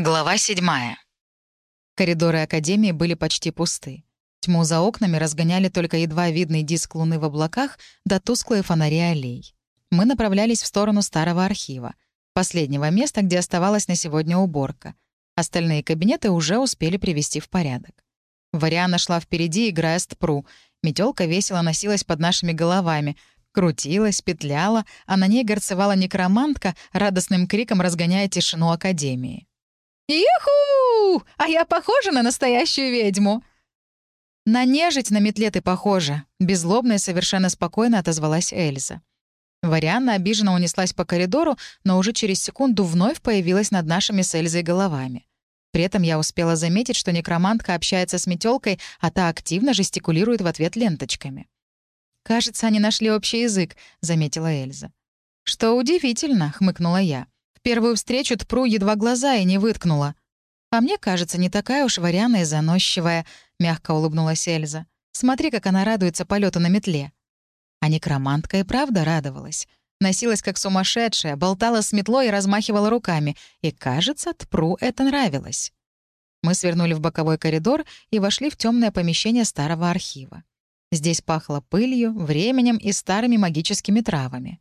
Глава седьмая. Коридоры Академии были почти пусты. Тьму за окнами разгоняли только едва видный диск луны в облаках да тусклые фонари аллей. Мы направлялись в сторону старого архива, последнего места, где оставалась на сегодня уборка. Остальные кабинеты уже успели привести в порядок. Вариана шла впереди, играя стпру. Метелка весело носилась под нашими головами, крутилась, петляла, а на ней горцевала некромантка, радостным криком разгоняя тишину Академии. «Юху! А я похожа на настоящую ведьму!» «На нежить на метле ты похожа», — беззлобно и совершенно спокойно отозвалась Эльза. Варианна обиженно унеслась по коридору, но уже через секунду вновь появилась над нашими с Эльзой головами. При этом я успела заметить, что некромантка общается с метелкой, а та активно жестикулирует в ответ ленточками. «Кажется, они нашли общий язык», — заметила Эльза. «Что удивительно», — хмыкнула я первую встречу Тпру едва глаза и не выткнула. «А мне кажется, не такая уж варяная и заносчивая», — мягко улыбнулась Эльза. «Смотри, как она радуется полету на метле». А некромантка и правда радовалась. Носилась как сумасшедшая, болтала с метлой и размахивала руками. И, кажется, Тпру это нравилось. Мы свернули в боковой коридор и вошли в темное помещение старого архива. Здесь пахло пылью, временем и старыми магическими травами.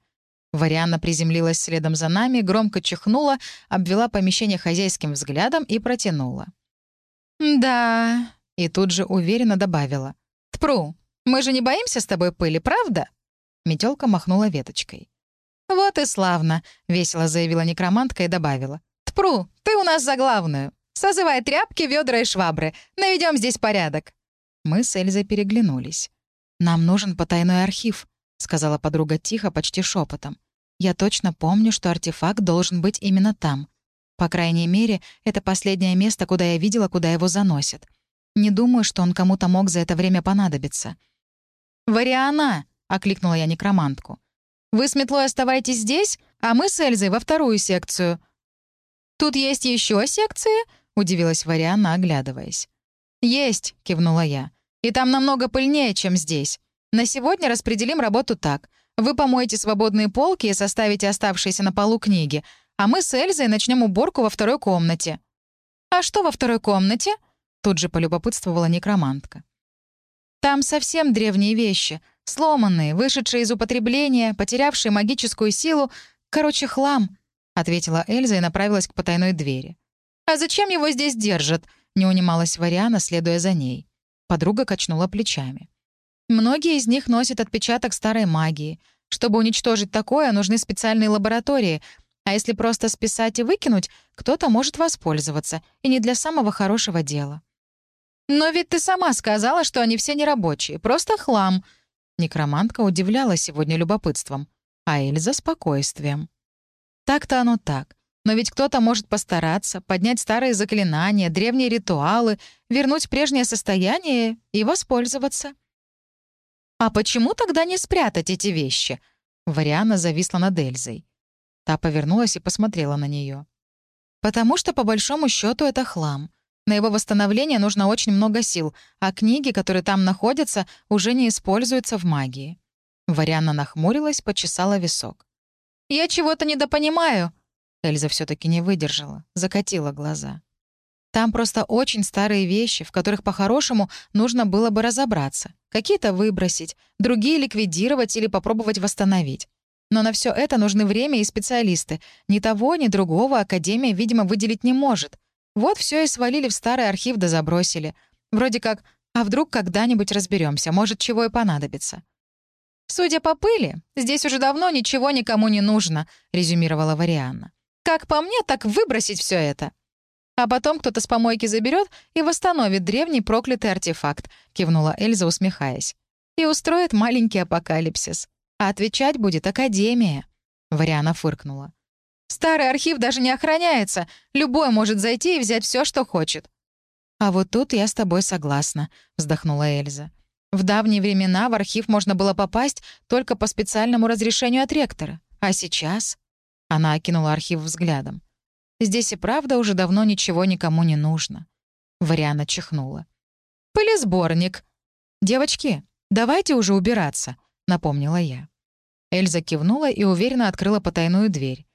Варианна приземлилась следом за нами, громко чихнула, обвела помещение хозяйским взглядом и протянула. «Да...» — и тут же уверенно добавила. «Тпру, мы же не боимся с тобой пыли, правда?» Метелка махнула веточкой. «Вот и славно», — весело заявила некромантка и добавила. «Тпру, ты у нас за главную. Созывай тряпки, ведра и швабры. Наведем здесь порядок». Мы с Эльзой переглянулись. «Нам нужен потайной архив», — сказала подруга тихо, почти шепотом. «Я точно помню, что артефакт должен быть именно там. По крайней мере, это последнее место, куда я видела, куда его заносят. Не думаю, что он кому-то мог за это время понадобиться». «Вариана!» — окликнула я некромантку. «Вы с метлой оставайтесь здесь, а мы с Эльзой во вторую секцию». «Тут есть еще секции?» — удивилась Вариана, оглядываясь. «Есть», — кивнула я. «И там намного пыльнее, чем здесь. На сегодня распределим работу так. Вы помоете свободные полки и составите оставшиеся на полу книги, а мы с Эльзой начнем уборку во второй комнате». «А что во второй комнате?» Тут же полюбопытствовала некромантка. «Там совсем древние вещи, сломанные, вышедшие из употребления, потерявшие магическую силу. Короче, хлам», — ответила Эльза и направилась к потайной двери. «А зачем его здесь держат?» — не унималась Вариана, следуя за ней. Подруга качнула плечами. Многие из них носят отпечаток старой магии. Чтобы уничтожить такое, нужны специальные лаборатории, а если просто списать и выкинуть, кто-то может воспользоваться, и не для самого хорошего дела. «Но ведь ты сама сказала, что они все нерабочие, просто хлам». Некромантка удивляла сегодня любопытством, а Эльза — спокойствием. Так-то оно так. Но ведь кто-то может постараться, поднять старые заклинания, древние ритуалы, вернуть прежнее состояние и воспользоваться. «А почему тогда не спрятать эти вещи?» Вариана зависла над Эльзой. Та повернулась и посмотрела на нее. «Потому что, по большому счету, это хлам. На его восстановление нужно очень много сил, а книги, которые там находятся, уже не используются в магии». Вариана нахмурилась, почесала висок. «Я чего-то недопонимаю». Эльза все таки не выдержала, закатила глаза. Там просто очень старые вещи, в которых по-хорошему нужно было бы разобраться. Какие-то выбросить, другие ликвидировать или попробовать восстановить. Но на все это нужны время и специалисты. Ни того, ни другого Академия, видимо, выделить не может. Вот все и свалили в старый архив да забросили. Вроде как, а вдруг когда-нибудь разберемся, может, чего и понадобится. «Судя по пыли, здесь уже давно ничего никому не нужно», — резюмировала Варианна. «Как по мне, так выбросить все это». А потом кто-то с помойки заберет и восстановит древний проклятый артефакт», — кивнула Эльза, усмехаясь. «И устроит маленький апокалипсис. А отвечать будет Академия». Вариана фыркнула. «Старый архив даже не охраняется. Любой может зайти и взять все, что хочет». «А вот тут я с тобой согласна», — вздохнула Эльза. «В давние времена в архив можно было попасть только по специальному разрешению от ректора. А сейчас...» Она окинула архив взглядом. Здесь и правда уже давно ничего никому не нужно. Вариана чихнула. «Пылесборник!» «Девочки, давайте уже убираться», — напомнила я. Эльза кивнула и уверенно открыла потайную дверь.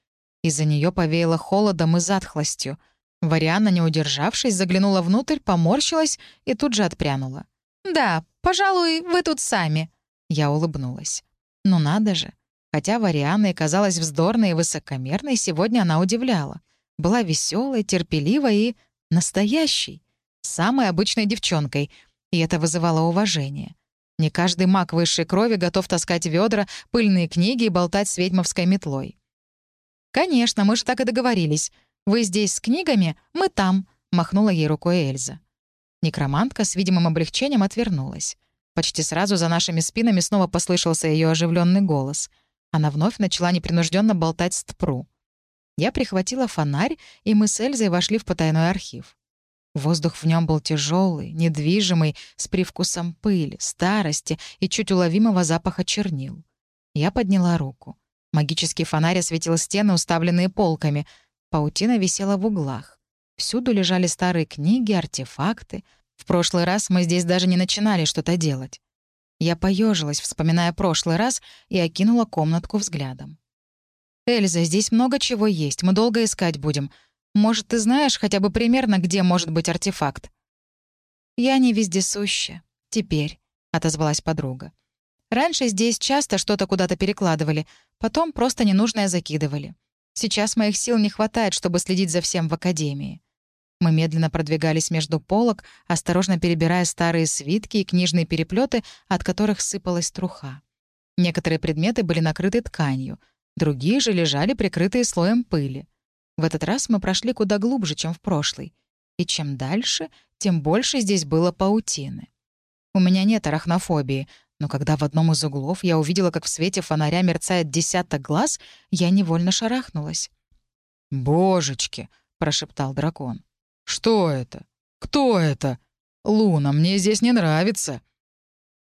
Из-за нее повеяло холодом и затхлостью. Варианна, не удержавшись, заглянула внутрь, поморщилась и тут же отпрянула. «Да, пожалуй, вы тут сами». Я улыбнулась. «Ну надо же». Хотя Варианна и казалась вздорной и высокомерной, сегодня она удивляла. Была веселой, терпеливой и настоящей. Самой обычной девчонкой. И это вызывало уважение. Не каждый маг высшей крови готов таскать ведра, пыльные книги и болтать с ведьмовской метлой. «Конечно, мы же так и договорились. Вы здесь с книгами, мы там», — махнула ей рукой Эльза. Некромантка с видимым облегчением отвернулась. Почти сразу за нашими спинами снова послышался ее оживленный голос — она вновь начала непринужденно болтать с Тпру. Я прихватила фонарь, и мы с Эльзой вошли в потайной архив. Воздух в нем был тяжелый, недвижимый, с привкусом пыли, старости и чуть уловимого запаха чернил. Я подняла руку. Магический фонарь осветил стены, уставленные полками. Паутина висела в углах. Всюду лежали старые книги, артефакты. В прошлый раз мы здесь даже не начинали что-то делать. Я поежилась, вспоминая прошлый раз, и окинула комнатку взглядом. «Эльза, здесь много чего есть, мы долго искать будем. Может, ты знаешь хотя бы примерно, где может быть артефакт?» «Я не вездесуща. Теперь», — отозвалась подруга. «Раньше здесь часто что-то куда-то перекладывали, потом просто ненужное закидывали. Сейчас моих сил не хватает, чтобы следить за всем в академии. Мы медленно продвигались между полок, осторожно перебирая старые свитки и книжные переплеты, от которых сыпалась труха. Некоторые предметы были накрыты тканью, другие же лежали прикрытые слоем пыли. В этот раз мы прошли куда глубже, чем в прошлый. И чем дальше, тем больше здесь было паутины. У меня нет арахнофобии, но когда в одном из углов я увидела, как в свете фонаря мерцает десяток глаз, я невольно шарахнулась. «Божечки!» — прошептал дракон. «Что это? Кто это? Луна, мне здесь не нравится».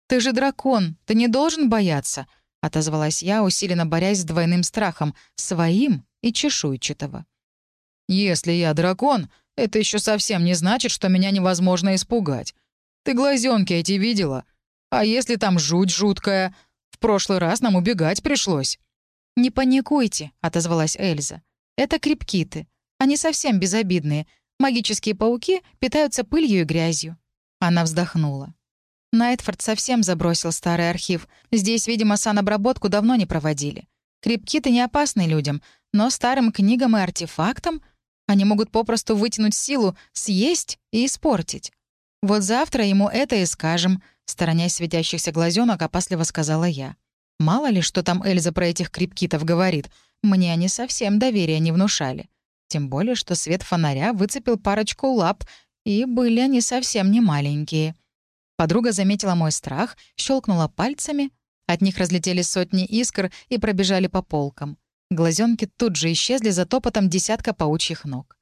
«Ты же дракон, ты не должен бояться», — отозвалась я, усиленно борясь с двойным страхом, своим и чешуйчатого. «Если я дракон, это еще совсем не значит, что меня невозможно испугать. Ты глазенки эти видела? А если там жуть жуткая? В прошлый раз нам убегать пришлось». «Не паникуйте», — отозвалась Эльза. «Это крепкиты. Они совсем безобидные. Магические пауки питаются пылью и грязью». Она вздохнула. Найтфорд совсем забросил старый архив. Здесь, видимо, санобработку давно не проводили. Крепкиты не опасны людям, но старым книгам и артефактам они могут попросту вытянуть силу, съесть и испортить. Вот завтра ему это и скажем, сторонясь светящихся глазенок, опасливо сказала я. Мало ли, что там Эльза про этих крепкитов говорит. Мне они совсем доверия не внушали. Тем более, что свет фонаря выцепил парочку лап, и были они совсем не маленькие. Подруга заметила мой страх, щелкнула пальцами. От них разлетелись сотни искр и пробежали по полкам. Глазенки тут же исчезли за топотом десятка паучьих ног.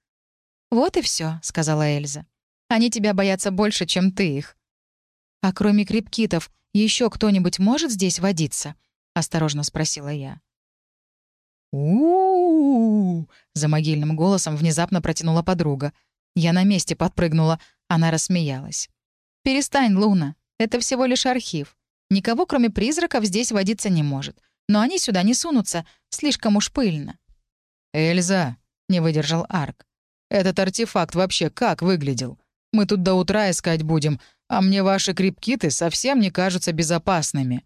«Вот и все, сказала Эльза. «Они тебя боятся больше, чем ты их». «А кроме крепкитов, еще кто-нибудь может здесь водиться?» — осторожно спросила я у за могильным голосом внезапно протянула подруга. Я на месте подпрыгнула. Она рассмеялась. «Перестань, Луна. Это всего лишь архив. Никого, кроме призраков, здесь водиться не может. Но они сюда не сунутся. Слишком уж пыльно». «Эльза», — не выдержал Арк. «Этот артефакт вообще как выглядел? Мы тут до утра искать будем, а мне ваши крепкиты совсем не кажутся безопасными».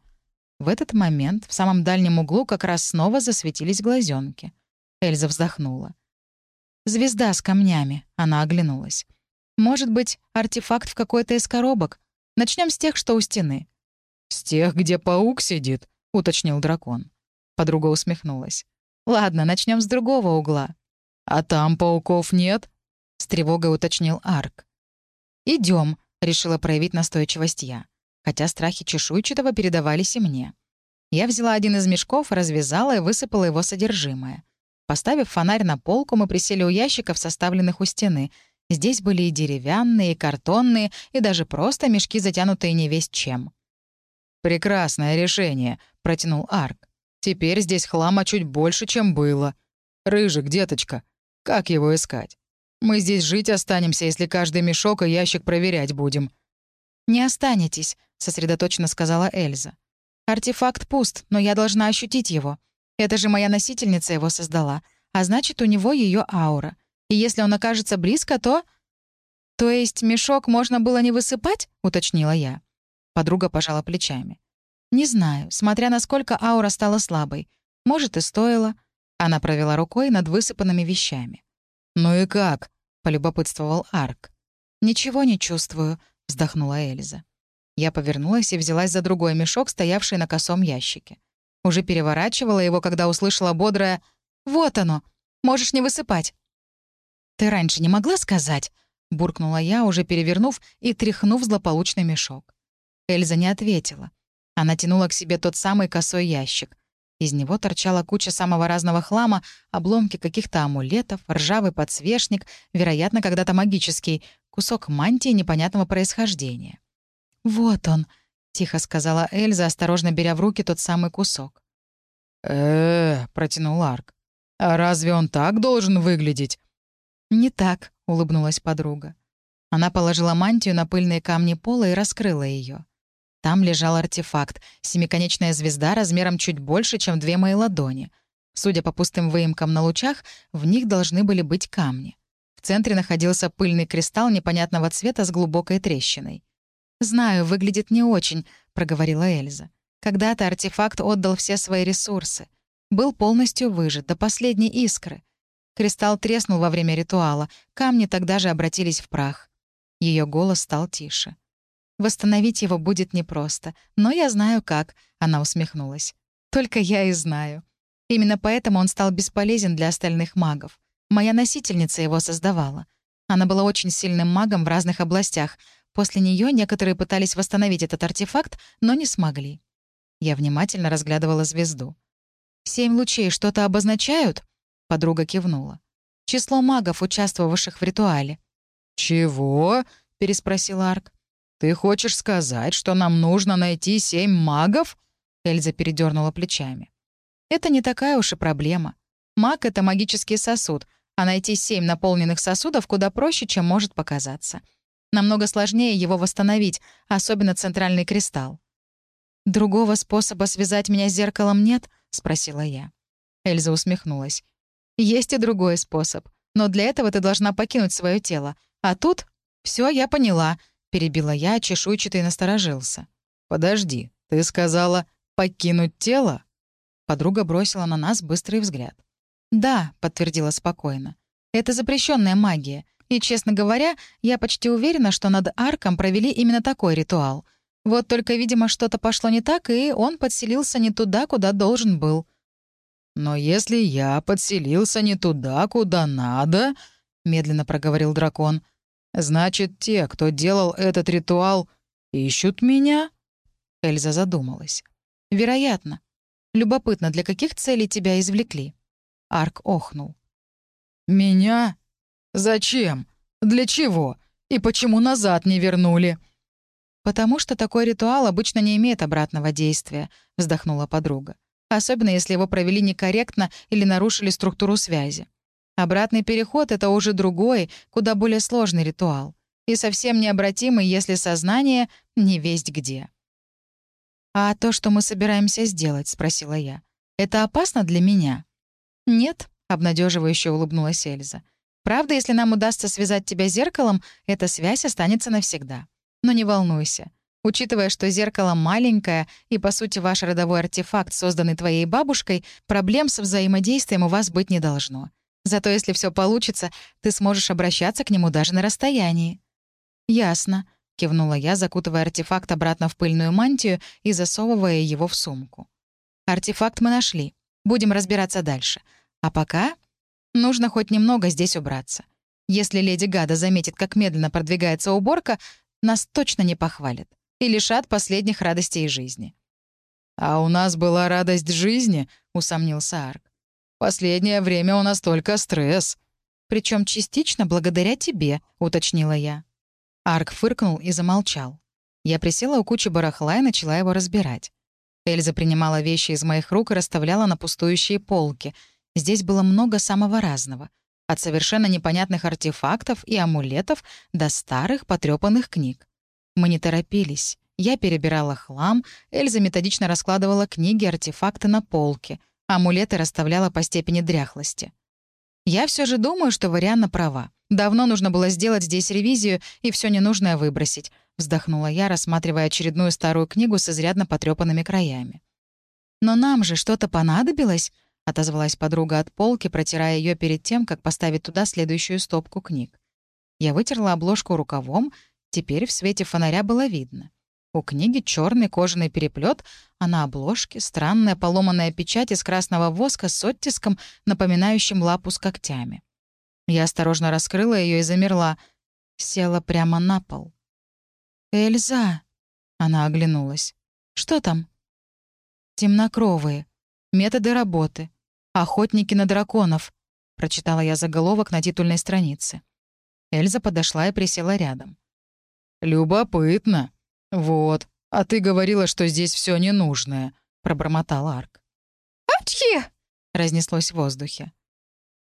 В этот момент в самом дальнем углу как раз снова засветились глазенки. Эльза вздохнула. «Звезда с камнями», — она оглянулась. «Может быть, артефакт в какой-то из коробок? Начнем с тех, что у стены». «С тех, где паук сидит», — уточнил дракон. Подруга усмехнулась. «Ладно, начнем с другого угла». «А там пауков нет?» — с тревогой уточнил Арк. Идем, решила проявить настойчивость я хотя страхи чешуйчатого передавались и мне. Я взяла один из мешков, развязала и высыпала его содержимое. Поставив фонарь на полку, мы присели у ящиков, составленных у стены. Здесь были и деревянные, и картонные, и даже просто мешки, затянутые не весь чем. «Прекрасное решение», — протянул Арк. «Теперь здесь хлама чуть больше, чем было. Рыжик, деточка, как его искать? Мы здесь жить останемся, если каждый мешок и ящик проверять будем». «Не останетесь», — сосредоточенно сказала Эльза. «Артефакт пуст, но я должна ощутить его. Это же моя носительница его создала, а значит, у него ее аура. И если он окажется близко, то... «То есть мешок можно было не высыпать?» — уточнила я. Подруга пожала плечами. «Не знаю, смотря насколько аура стала слабой. Может, и стоило». Она провела рукой над высыпанными вещами. «Ну и как?» — полюбопытствовал Арк. «Ничего не чувствую», — вздохнула Эльза. Я повернулась и взялась за другой мешок, стоявший на косом ящике. Уже переворачивала его, когда услышала бодрое «Вот оно! Можешь не высыпать!» «Ты раньше не могла сказать?» — буркнула я, уже перевернув и тряхнув злополучный мешок. Эльза не ответила. Она тянула к себе тот самый косой ящик. Из него торчала куча самого разного хлама, обломки каких-то амулетов, ржавый подсвечник, вероятно, когда-то магический, кусок мантии непонятного происхождения. «Вот он», — тихо сказала Эльза, осторожно беря в руки тот самый кусок. э, протянул Арк. «А разве он так должен выглядеть?» «Не так», — улыбнулась подруга. Она положила мантию на пыльные камни пола и раскрыла ее. Там лежал артефакт — семиконечная звезда размером чуть больше, чем две мои ладони. Судя по пустым выемкам на лучах, в них должны были быть камни. В центре находился пыльный кристалл непонятного цвета с глубокой трещиной. «Знаю, выглядит не очень», — проговорила Эльза. «Когда-то артефакт отдал все свои ресурсы. Был полностью выжат, до последней искры. Кристалл треснул во время ритуала, камни тогда же обратились в прах. Ее голос стал тише. Восстановить его будет непросто, но я знаю как», — она усмехнулась. «Только я и знаю. Именно поэтому он стал бесполезен для остальных магов. Моя носительница его создавала. Она была очень сильным магом в разных областях. После нее некоторые пытались восстановить этот артефакт, но не смогли. Я внимательно разглядывала звезду. «Семь лучей что-то обозначают?» Подруга кивнула. «Число магов, участвовавших в ритуале». «Чего?» — переспросил Арк. «Ты хочешь сказать, что нам нужно найти семь магов?» Эльза передернула плечами. «Это не такая уж и проблема. Маг — это магический сосуд, а найти семь наполненных сосудов куда проще, чем может показаться. Намного сложнее его восстановить, особенно центральный кристалл. «Другого способа связать меня с зеркалом нет?» — спросила я. Эльза усмехнулась. «Есть и другой способ. Но для этого ты должна покинуть свое тело. А тут... все я поняла. — перебила я, чешуйчатый насторожился. «Подожди, ты сказала «покинуть тело»?» Подруга бросила на нас быстрый взгляд. «Да», — подтвердила спокойно. «Это запрещенная магия. И, честно говоря, я почти уверена, что над Арком провели именно такой ритуал. Вот только, видимо, что-то пошло не так, и он подселился не туда, куда должен был». «Но если я подселился не туда, куда надо», — медленно проговорил дракон, Значит, те, кто делал этот ритуал, ищут меня?» Эльза задумалась. «Вероятно. Любопытно, для каких целей тебя извлекли?» Арк охнул. «Меня? Зачем? Для чего? И почему назад не вернули?» «Потому что такой ритуал обычно не имеет обратного действия», — вздохнула подруга. «Особенно, если его провели некорректно или нарушили структуру связи. Обратный переход — это уже другой, куда более сложный ритуал. И совсем необратимый, если сознание не весть где. «А то, что мы собираемся сделать?» — спросила я. «Это опасно для меня?» «Нет», — обнадеживающе улыбнулась Эльза. «Правда, если нам удастся связать тебя зеркалом, эта связь останется навсегда. Но не волнуйся. Учитывая, что зеркало маленькое и, по сути, ваш родовой артефакт, созданный твоей бабушкой, проблем с взаимодействием у вас быть не должно. Зато если все получится, ты сможешь обращаться к нему даже на расстоянии». «Ясно», — кивнула я, закутывая артефакт обратно в пыльную мантию и засовывая его в сумку. «Артефакт мы нашли. Будем разбираться дальше. А пока нужно хоть немного здесь убраться. Если леди Гада заметит, как медленно продвигается уборка, нас точно не похвалит и лишат последних радостей жизни». «А у нас была радость жизни», — усомнился Арк. Последнее время у нас только стресс». Причем частично благодаря тебе», — уточнила я. Арк фыркнул и замолчал. Я присела у кучи барахла и начала его разбирать. Эльза принимала вещи из моих рук и расставляла на пустующие полки. Здесь было много самого разного. От совершенно непонятных артефактов и амулетов до старых потрёпанных книг. Мы не торопились. Я перебирала хлам, Эльза методично раскладывала книги, артефакты на полке — амулеты расставляла по степени дряхлости. Я все же думаю, что Варианна права. Давно нужно было сделать здесь ревизию и все ненужное выбросить», — вздохнула я, рассматривая очередную старую книгу с изрядно потрепанными краями. «Но нам же что-то понадобилось?» — отозвалась подруга от полки, протирая ее перед тем, как поставить туда следующую стопку книг. Я вытерла обложку рукавом, теперь в свете фонаря было видно. У книги черный кожаный переплет, а на обложке странная поломанная печать из красного воска с оттиском, напоминающим лапу с когтями. Я осторожно раскрыла ее и замерла. Села прямо на пол. «Эльза!» — она оглянулась. «Что там?» «Темнокровые. Методы работы. Охотники на драконов», — прочитала я заголовок на титульной странице. Эльза подошла и присела рядом. «Любопытно. Вот. А ты говорила, что здесь все ненужное», — пробормотал Арк. «Апчхи!» — разнеслось в воздухе.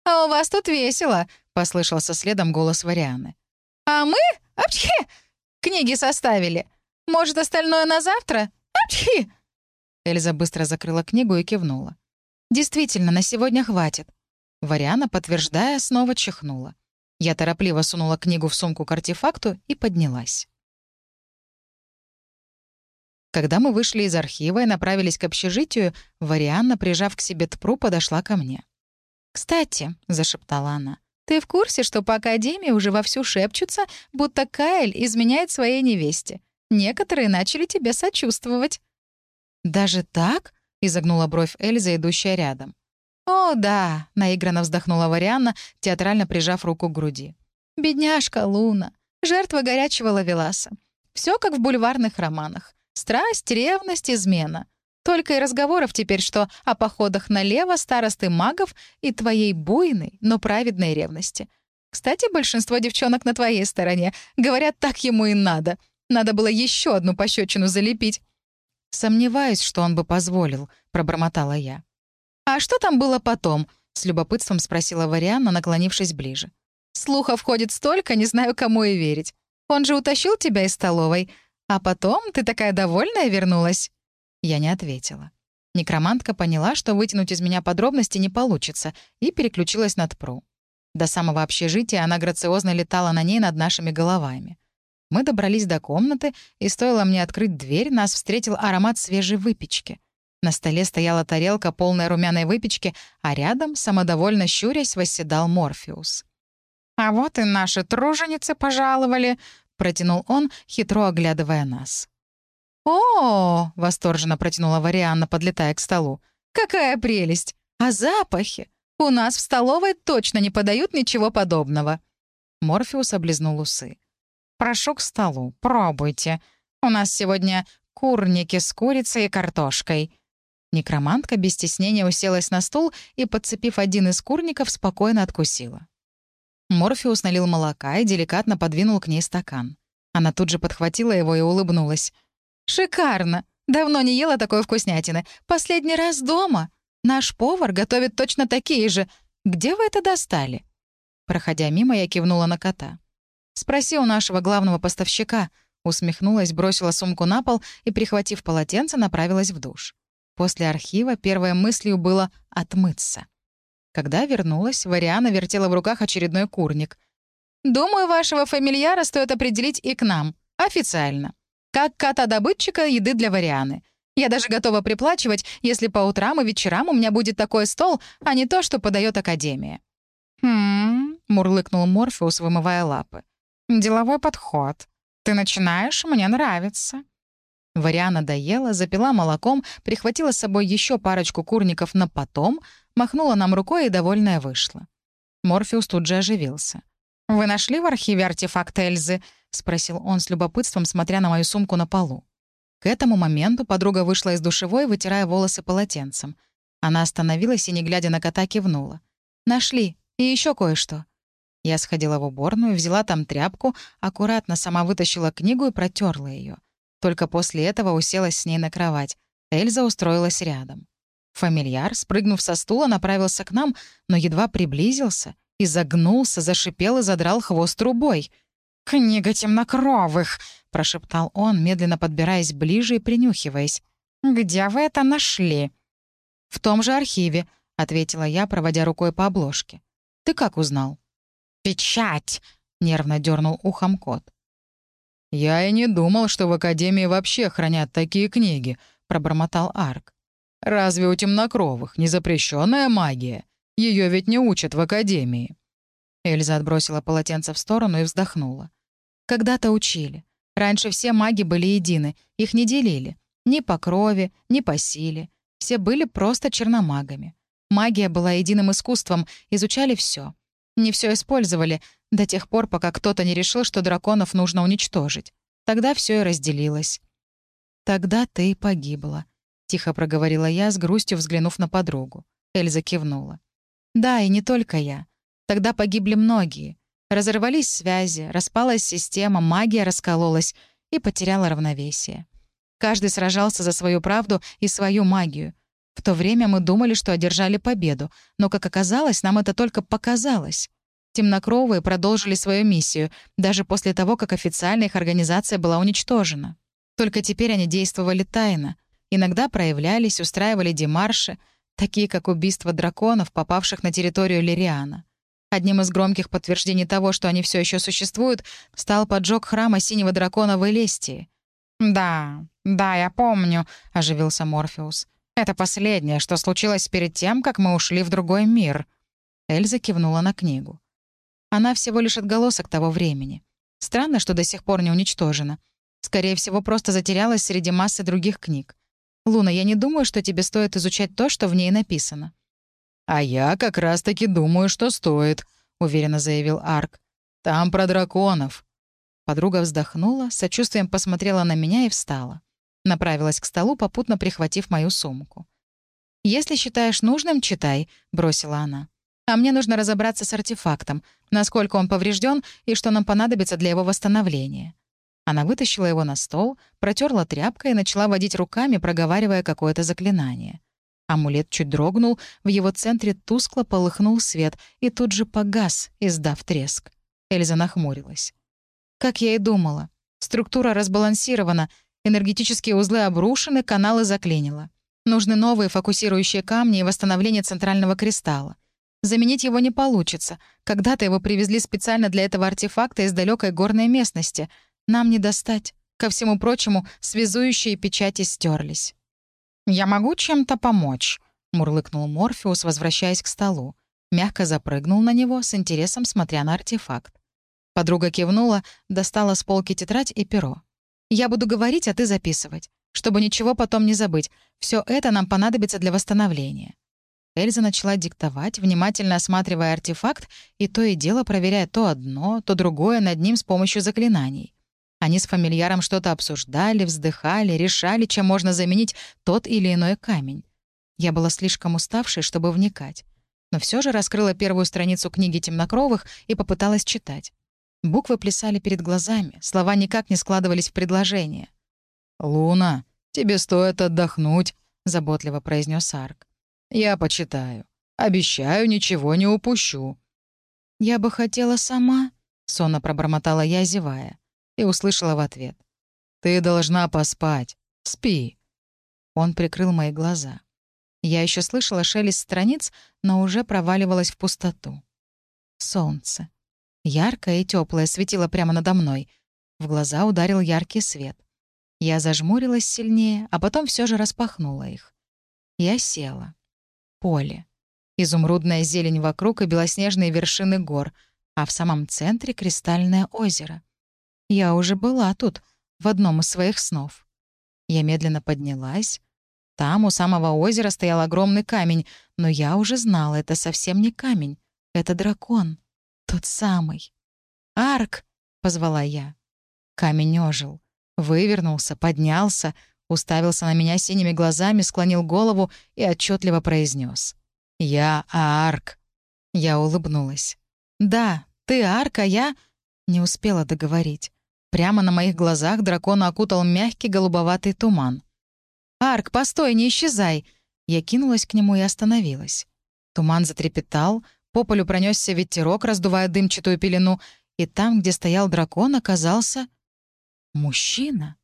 «А у вас тут весело», — послышался следом голос Варианы. «А мы? Апчхи! Книги составили. Может, остальное на завтра? Апчхи!» Эльза быстро закрыла книгу и кивнула. «Действительно, на сегодня хватит». Вариана, подтверждая, снова чихнула. Я торопливо сунула книгу в сумку к артефакту и поднялась. Когда мы вышли из архива и направились к общежитию, Варианна, прижав к себе Тпру, подошла ко мне. «Кстати», — зашептала она, — «ты в курсе, что по Академии уже вовсю шепчутся, будто Каэль изменяет своей невесте? Некоторые начали тебе сочувствовать». «Даже так?» — изогнула бровь Эльза, идущая рядом. «О, да», — наигранно вздохнула Варианна, театрально прижав руку к груди. «Бедняжка Луна, жертва горячего лавеласа. Все как в бульварных романах. Страсть, ревность, измена. Только и разговоров теперь, что о походах налево старосты магов и твоей буйной, но праведной ревности. Кстати, большинство девчонок на твоей стороне. Говорят, так ему и надо. Надо было еще одну пощечину залепить. «Сомневаюсь, что он бы позволил», — пробормотала я. «А что там было потом?» — с любопытством спросила Варианна, наклонившись ближе. «Слухов ходит столько, не знаю, кому и верить. Он же утащил тебя из столовой. А потом ты такая довольная вернулась?» Я не ответила. Некромантка поняла, что вытянуть из меня подробности не получится, и переключилась над Пру. До самого общежития она грациозно летала на ней над нашими головами. Мы добрались до комнаты, и стоило мне открыть дверь, нас встретил аромат свежей выпечки. На столе стояла тарелка, полная румяной выпечки, а рядом, самодовольно щурясь, восседал Морфеус. «А вот и наши труженицы пожаловали», — протянул он, хитро оглядывая нас. «О!» — восторженно протянула Варианна, подлетая к столу. «Какая прелесть! А запахи! У нас в столовой точно не подают ничего подобного!» Морфеус облизнул усы. «Прошу к столу, пробуйте. У нас сегодня курники с курицей и картошкой». Некромантка без стеснения уселась на стул и, подцепив один из курников, спокойно откусила. Морфеус налил молока и деликатно подвинул к ней стакан. Она тут же подхватила его и улыбнулась — «Шикарно! Давно не ела такой вкуснятины. Последний раз дома. Наш повар готовит точно такие же. Где вы это достали?» Проходя мимо, я кивнула на кота. «Спроси у нашего главного поставщика», усмехнулась, бросила сумку на пол и, прихватив полотенце, направилась в душ. После архива первой мыслью было «отмыться». Когда вернулась, Вариана вертела в руках очередной курник. «Думаю, вашего фамильяра стоит определить и к нам. Официально как кота-добытчика еды для Варианы. Я даже готова приплачивать, если по утрам и вечерам у меня будет такой стол, а не то, что подает Академия». «Хм...» — мурлыкнул Морфеус, вымывая лапы. «Деловой подход. Ты начинаешь, мне нравится». Вариана доела, запила молоком, прихватила с собой еще парочку курников на потом, махнула нам рукой и довольная вышла. Морфеус тут же оживился. «Вы нашли в архиве артефакт Эльзы?» — спросил он с любопытством, смотря на мою сумку на полу. К этому моменту подруга вышла из душевой, вытирая волосы полотенцем. Она остановилась и, не глядя на кота, кивнула. «Нашли. И еще кое-что». Я сходила в уборную, взяла там тряпку, аккуратно сама вытащила книгу и протерла ее. Только после этого уселась с ней на кровать. Эльза устроилась рядом. Фамильяр, спрыгнув со стула, направился к нам, но едва приблизился, изогнулся, зашипел и задрал хвост трубой — «Книга темнокровых», — прошептал он, медленно подбираясь ближе и принюхиваясь. «Где вы это нашли?» «В том же архиве», — ответила я, проводя рукой по обложке. Ты как узнал?» «Печать!» — нервно дернул ухом кот. «Я и не думал, что в Академии вообще хранят такие книги», — пробормотал Арк. «Разве у темнокровых не запрещенная магия? Ее ведь не учат в Академии». Эльза отбросила полотенце в сторону и вздохнула. «Когда-то учили. Раньше все маги были едины, их не делили. Ни по крови, ни по силе. Все были просто черномагами. Магия была единым искусством, изучали все. Не все использовали, до тех пор, пока кто-то не решил, что драконов нужно уничтожить. Тогда все и разделилось. «Тогда ты погибла», — тихо проговорила я, с грустью взглянув на подругу. Эльза кивнула. «Да, и не только я. Тогда погибли многие. Разорвались связи, распалась система, магия раскололась и потеряла равновесие. Каждый сражался за свою правду и свою магию. В то время мы думали, что одержали победу, но, как оказалось, нам это только показалось. Темнокровые продолжили свою миссию, даже после того, как официально их организация была уничтожена. Только теперь они действовали тайно. Иногда проявлялись, устраивали демарши, такие как убийство драконов, попавших на территорию Лириана. Одним из громких подтверждений того, что они все еще существуют, стал поджог храма синего дракона в Элестии. «Да, да, я помню», — оживился Морфеус. «Это последнее, что случилось перед тем, как мы ушли в другой мир». Эльза кивнула на книгу. Она всего лишь отголосок того времени. Странно, что до сих пор не уничтожена. Скорее всего, просто затерялась среди массы других книг. Луна, я не думаю, что тебе стоит изучать то, что в ней написано. «А я как раз-таки думаю, что стоит», — уверенно заявил Арк. «Там про драконов». Подруга вздохнула, сочувствием посмотрела на меня и встала. Направилась к столу, попутно прихватив мою сумку. «Если считаешь нужным, читай», — бросила она. «А мне нужно разобраться с артефактом, насколько он поврежден и что нам понадобится для его восстановления». Она вытащила его на стол, протерла тряпкой и начала водить руками, проговаривая какое-то заклинание. Амулет чуть дрогнул, в его центре тускло полыхнул свет и тут же погас, издав треск. Эльза нахмурилась. Как я и думала. Структура разбалансирована, энергетические узлы обрушены, каналы заклинило. Нужны новые фокусирующие камни и восстановление центрального кристалла. Заменить его не получится. Когда-то его привезли специально для этого артефакта из далекой горной местности. Нам не достать. Ко всему прочему, связующие печати стерлись. «Я могу чем-то помочь?» — мурлыкнул Морфеус, возвращаясь к столу. Мягко запрыгнул на него, с интересом смотря на артефакт. Подруга кивнула, достала с полки тетрадь и перо. «Я буду говорить, а ты записывать. Чтобы ничего потом не забыть. Все это нам понадобится для восстановления». Эльза начала диктовать, внимательно осматривая артефакт и то и дело проверяя то одно, то другое над ним с помощью заклинаний. Они с фамильяром что-то обсуждали, вздыхали, решали, чем можно заменить тот или иной камень. Я была слишком уставшей, чтобы вникать. Но все же раскрыла первую страницу книги темнокровых и попыталась читать. Буквы плясали перед глазами, слова никак не складывались в предложение. «Луна, тебе стоит отдохнуть», — заботливо произнес Арк. «Я почитаю. Обещаю, ничего не упущу». «Я бы хотела сама», — сонно пробормотала я, зевая и услышала в ответ. «Ты должна поспать. Спи». Он прикрыл мои глаза. Я еще слышала шелест страниц, но уже проваливалась в пустоту. Солнце. Яркое и теплое светило прямо надо мной. В глаза ударил яркий свет. Я зажмурилась сильнее, а потом все же распахнула их. Я села. Поле. Изумрудная зелень вокруг и белоснежные вершины гор, а в самом центре — кристальное озеро. Я уже была тут, в одном из своих снов. Я медленно поднялась. Там, у самого озера, стоял огромный камень, но я уже знала, это совсем не камень. Это дракон. Тот самый. «Арк!» — позвала я. Камень ожил. Вывернулся, поднялся, уставился на меня синими глазами, склонил голову и отчетливо произнес: «Я Арк». Я улыбнулась. «Да, ты Арк, а я...» Не успела договорить. Прямо на моих глазах дракона окутал мягкий голубоватый туман. «Арк, постой, не исчезай!» Я кинулась к нему и остановилась. Туман затрепетал, по полю пронесся ветерок, раздувая дымчатую пелену, и там, где стоял дракон, оказался... Мужчина.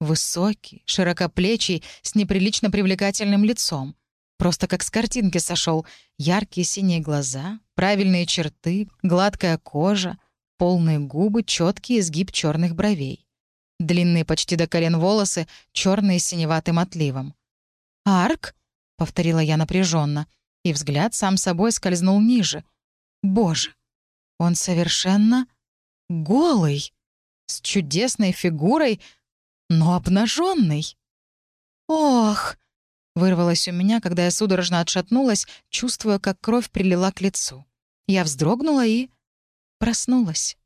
Высокий, широкоплечий, с неприлично привлекательным лицом. Просто как с картинки сошел. Яркие синие глаза, Правильные черты, гладкая кожа, полные губы, четкий изгиб черных бровей. Длинные почти до колен волосы, черные с синеватым отливом. «Арк?» — повторила я напряженно, и взгляд сам собой скользнул ниже. «Боже, он совершенно голый, с чудесной фигурой, но обнаженный. «Ох!» — вырвалось у меня, когда я судорожно отшатнулась, чувствуя, как кровь прилила к лицу. Я вздрогнула и проснулась.